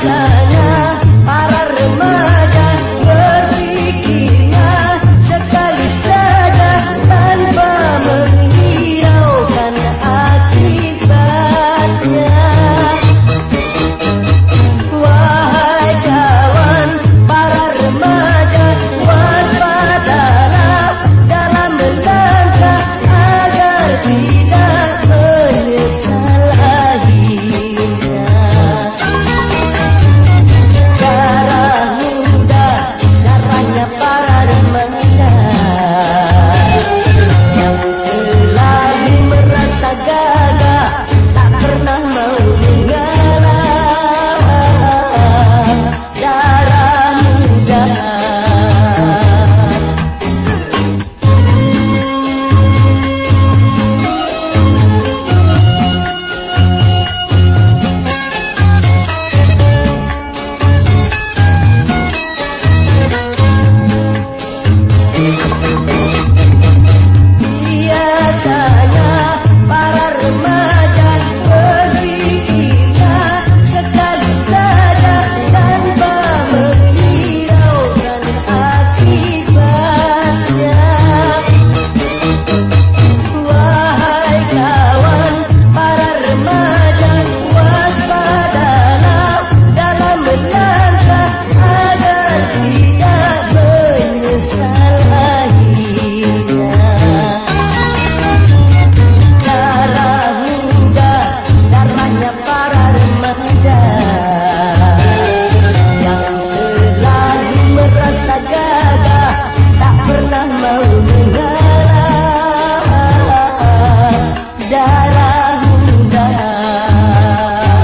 time